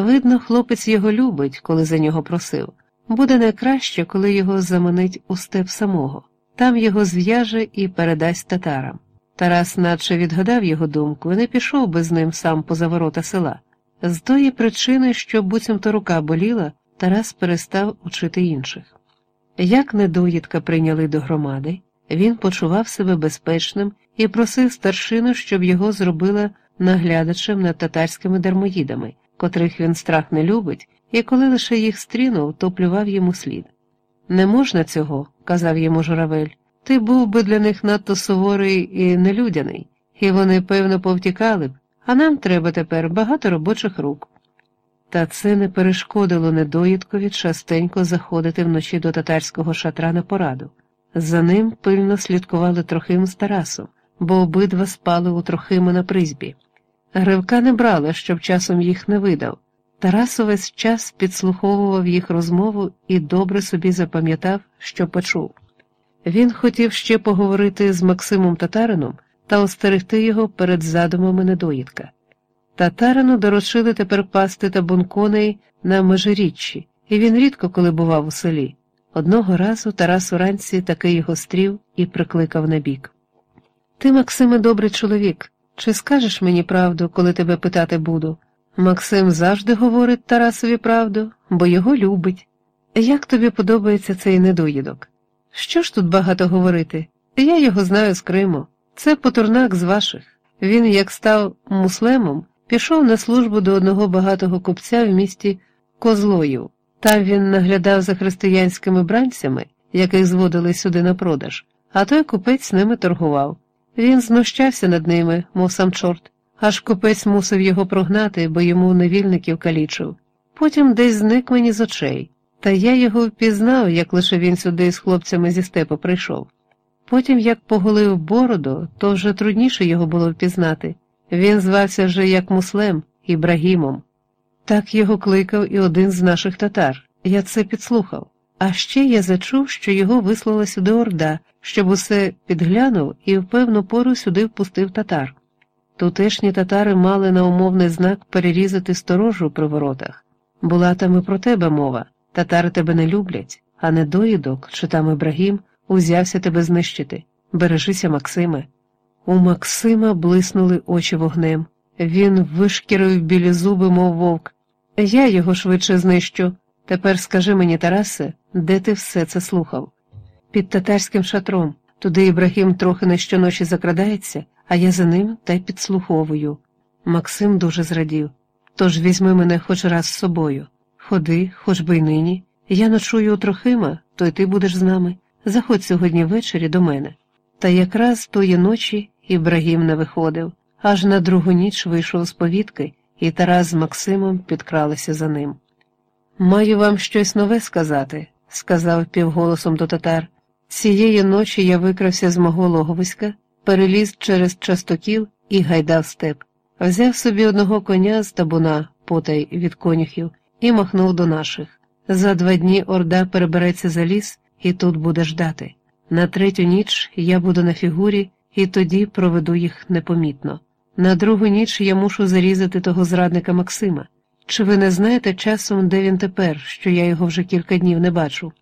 Видно, хлопець його любить, коли за нього просив. Буде найкраще, коли його заманить у степ самого, там його зв'яже і передасть татарам. Тарас наче відгадав його думку і не пішов би з ним сам поза ворота села. З тої причини, що буцімто рука боліла, Тарас перестав учити інших. Як недоїдка прийняли до громади, він почував себе безпечним і просив старшину, щоб його зробила наглядачем над татарськими дармоїдами, котрих він страх не любить, і коли лише їх стрінув, то плював йому слід. Не можна цього, казав йому журавель, ти був би для них надто суворий і нелюдяний, і вони, певно, повтікали б, а нам треба тепер багато робочих рук. Та це не перешкодило недоїдкові частенько заходити вночі до татарського шатра на пораду. За ним пильно слідкували Трохим з Тарасом, бо обидва спали у Трохима на призбі. Гривка не брала, щоб часом їх не видав. Тарас увесь час підслуховував їх розмову і добре собі запам'ятав, що почув. Він хотів ще поговорити з Максимом Татарином та остерегти його перед задумами недоїдка. Татарину доручили тепер пасти табун коней на межиріччі, і він рідко коли бував у селі. Одного разу Тарас уранці таки його стрів і прикликав на бік. Ти, Максиме, добрий чоловік. Чи скажеш мені правду, коли тебе питати буду? Максим завжди говорить Тарасові правду, бо його любить. Як тобі подобається цей недоїдок? Що ж тут багато говорити? Я його знаю з Криму. Це потурнак з ваших. Він, як став муслемом, пішов на службу до одного багатого купця в місті Козлоїв. Там він наглядав за християнськими бранцями, яких зводили сюди на продаж, а той купець з ними торгував. Він знущався над ними, мов сам чорт, аж купець мусив його прогнати, бо йому невільників калічив. Потім десь зник мені з очей, та я його впізнав, як лише він сюди з хлопцями зі степу прийшов. Потім, як поголив бороду, то вже трудніше його було впізнати. Він звався вже як муслем Ібрагімом. Так його кликав і один з наших татар. Я це підслухав. А ще я зачув, що його вислала сюди орда, щоб усе підглянув і в певну пору сюди впустив татар. Тутешні татари мали на умовний знак перерізати сторожу при воротах. Була там і про тебе мова. Татари тебе не люблять, а не доїдок, чи там Ібрагім, узявся тебе знищити. Бережися, Максиме. У Максима блиснули очі вогнем. Він вишкірив білі зуби, мов вовк. Я його швидше знищу. Тепер скажи мені, Тарасе, де ти все це слухав? Під татарським шатром. Туди Ібрагім трохи не щоночі закрадається, а я за ним та й підслуховую. Максим дуже зрадів. Тож візьми мене хоч раз з собою. Ходи, хоч би й нині. Я ночую у Трохима, то й ти будеш з нами. Заходь сьогодні ввечері до мене. Та якраз тої ночі Ібрагім не виходив, аж на другу ніч вийшов з повітки, і Тарас з Максимом підкралися за ним. Маю вам щось нове сказати, сказав півголосом до татар. Цієї ночі я викрався з мого логовиська, переліз через частокіл і гайдав степ, взяв собі одного коня з табуна, потай від конюхів, і махнув до наших. За два дні орда перебереться за ліс і тут буде ждати. На третю ніч я буду на фігурі і тоді проведу їх непомітно. На другу ніч я мушу зарізати того зрадника Максима. Чи ви не знаєте часом, де він тепер, що я його вже кілька днів не бачу?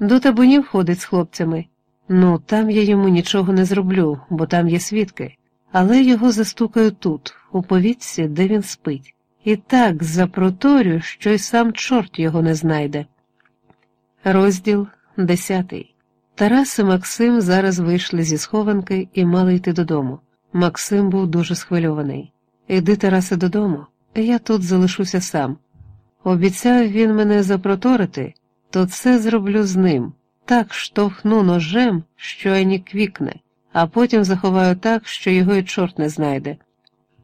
До табунів ходить з хлопцями. Ну, там я йому нічого не зроблю, бо там є свідки, але його застукаю тут, у повітці, де він спить, і так запроторю, що й сам чорт його не знайде. Розділ десятий. Тарас і Максим зараз вийшли зі схованки і мали йти додому. Максим був дуже схвильований. Іди, Тарасе, додому, я тут залишуся сам. Обіцяв він мене запроторити, то це зроблю з ним, так штовхну ножем, що ані квікне, а потім заховаю так, що його й чорт не знайде.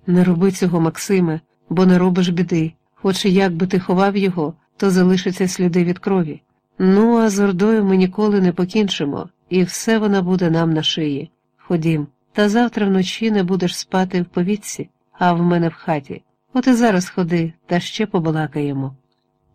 Не роби цього, Максиме, бо не робиш біди, хоч як би ти ховав його, то залишаться сліди від крові. Ну, а з ордою ми ніколи не покінчимо, і все вона буде нам на шиї. Ходім, та завтра вночі не будеш спати в повітці, а в мене в хаті. От і зараз ходи, та ще побалакаємо.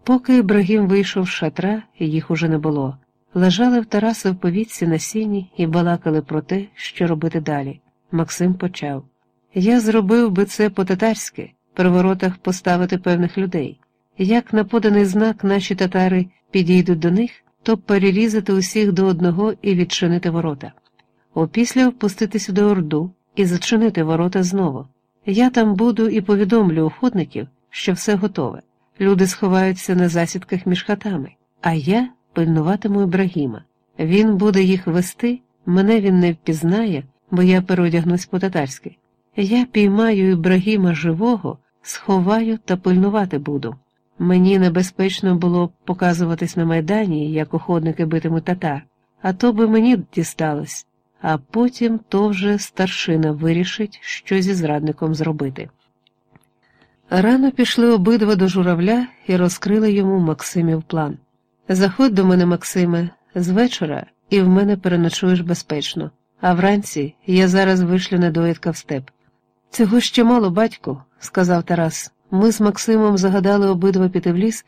Поки Ібрагім вийшов з шатра, їх уже не було. Лежали в Тараса в повітці на сіні і балакали про те, що робити далі. Максим почав. Я зробив би це по-татарськи, при воротах поставити певних людей. Як на поданий знак наші татари підійдуть до них, то перерізати усіх до одного і відчинити ворота. Опісля впуститися до Орду і зачинити ворота знову. Я там буду і повідомлю охотників, що все готове. Люди сховаються на засідках між хатами, а я пильнуватиму Ібрагіма. Він буде їх вести, мене він не впізнає, бо я переодягнусь по-татарськи. Я піймаю Ібрагіма живого, сховаю та пильнувати буду. Мені небезпечно було показуватись на майдані, як охотники битимуть татар, а то би мені дісталось, а потім то вже старшина вирішить, що зі зрадником зробити. Рано пішли обидва до журавля і розкрили йому Максимів план. Заходь до мене, Максиме, з вечора і в мене переночуєш безпечно, а вранці я зараз вишлю недоїдка в степ. Цього ще мало, батьку, сказав Тарас. Ми з Максимом загадали обидва піти в ліс